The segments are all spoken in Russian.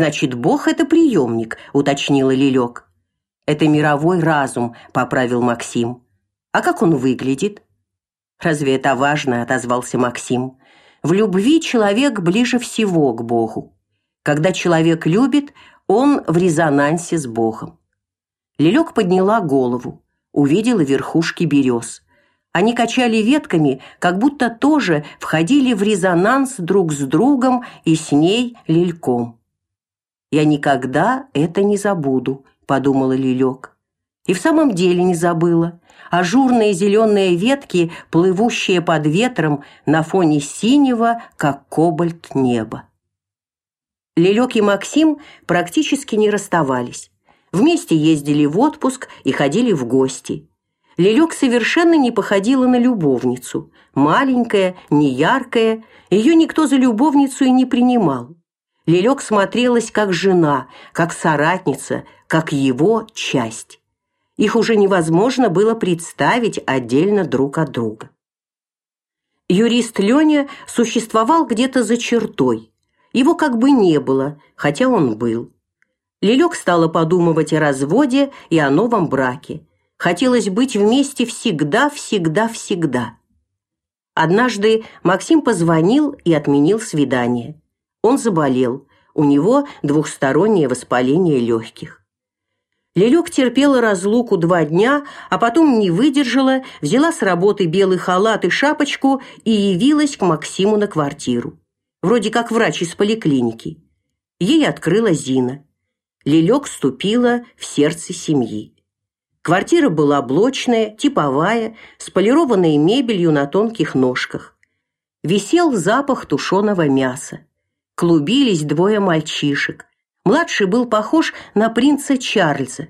Значит, Бог это приемник, уточнила Лилек. Это мировой разум, поправил Максим. А как он выглядит? Разве это важно, отозвался Максим. В любви человек ближе всего к Богу. Когда человек любит, он в резонансе с Богом. Лилек подняла голову, увидела верхушки берез. Они качали ветками, как будто тоже входили в резонанс друг с другом и с ней Лильком. Я никогда это не забуду, подумала Лилек. И в самом деле не забыла. Ажурные зеленые ветки, плывущие под ветром на фоне синего, как кобальт неба. Лилек и Максим практически не расставались. Вместе ездили в отпуск и ходили в гости. Лилек совершенно не походила на любовницу. Маленькая, неяркая, ее никто за любовницу и не принимал. Лилек смотрелась как жена, как соратница, как его часть. Их уже невозможно было представить отдельно друг от друга. Юрист Леня существовал где-то за чертой. Его как бы не было, хотя он был. Лилек стала подумывать о разводе и о новом браке. Хотелось быть вместе всегда, всегда, всегда. Однажды Максим позвонил и отменил свидание. Он заболел. У него двухстороннее воспаление легких. Лилек терпела разлуку два дня, а потом не выдержала, взяла с работы белый халат и шапочку и явилась к Максиму на квартиру. Вроде как врач из поликлиники. Ей открыла Зина. Лилек ступила в сердце семьи. Квартира была блочная, типовая, с полированной мебелью на тонких ножках. Висел запах тушеного мяса. Клубились двое мальчишек. Младший был похож на принца Чарльза.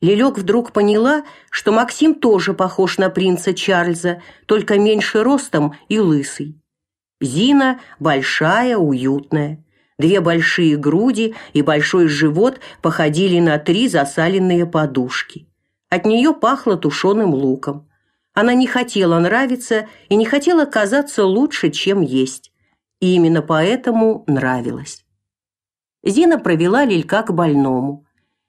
Лилек вдруг поняла, что Максим тоже похож на принца Чарльза, только меньше ростом и лысый. Зина большая, уютная. Две большие груди и большой живот походили на три засаленные подушки. От нее пахло тушеным луком. Она не хотела нравиться и не хотела казаться лучше, чем есть. И именно поэтому нравилась. Зина провела Лилька к больному.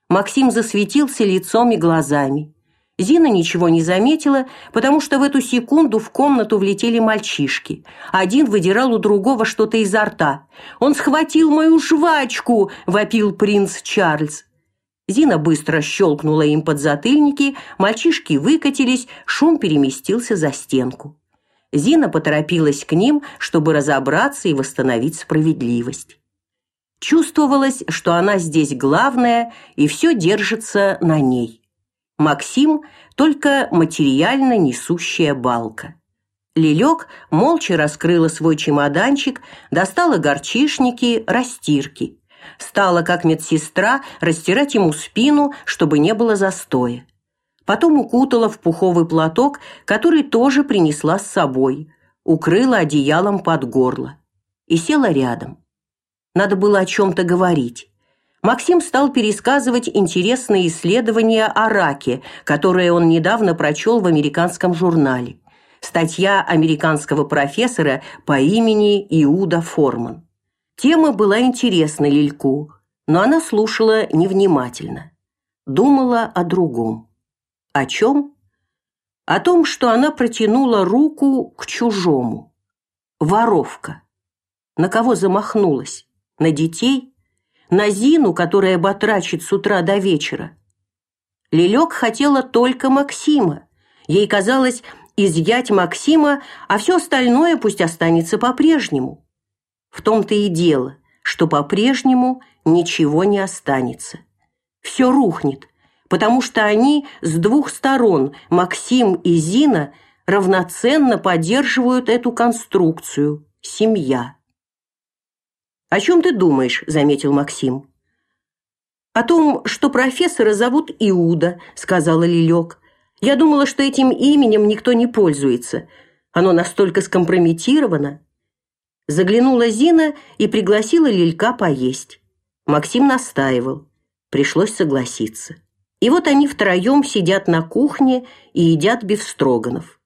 Максим засветился лицом и глазами. Зина ничего не заметила, потому что в эту секунду в комнату влетели мальчишки. Один выдирал у другого что-то изо рта. «Он схватил мою жвачку!» – вопил принц Чарльз. Зина быстро щелкнула им под затыльники, мальчишки выкатились, шум переместился за стенку. Зина поторопилась к ним, чтобы разобраться и восстановить справедливость. Чувствовалось, что она здесь главная, и все держится на ней. Максим только материально несущая балка. Лилек молча раскрыла свой чемоданчик, достала горчишники, растирки. Стала, как медсестра, растирать ему спину, чтобы не было застоя. Потом укутала в пуховый платок, который тоже принесла с собой, укрыла одеялом под горло и села рядом. Надо было о чем то говорить. Максим стал пересказывать интересные исследования о раке, которые он недавно прочел в американском журнале. Статья американского профессора по имени Иуда Форман. Тема была интересна Лильку, но она слушала невнимательно. Думала о другом. О чем? О том, что она протянула руку к чужому. Воровка. На кого замахнулась? На детей? на Зину, которая батрачит с утра до вечера. Лилек хотела только Максима. Ей казалось изъять Максима, а все остальное пусть останется по-прежнему. В том-то и дело, что по-прежнему ничего не останется. Все рухнет, потому что они с двух сторон, Максим и Зина, равноценно поддерживают эту конструкцию семья. О чем ты думаешь, заметил Максим. О том, что профессора зовут Иуда, сказала Лилек. Я думала, что этим именем никто не пользуется. Оно настолько скомпрометировано. Заглянула Зина и пригласила Лилька поесть. Максим настаивал. Пришлось согласиться. И вот они втроем сидят на кухне и едят бифстроганов.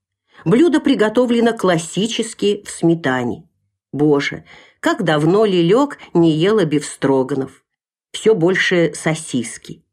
Блюдо приготовлено классически в сметане. Боже, как давно Лилек не ела бифстроганов. Все больше сосиски.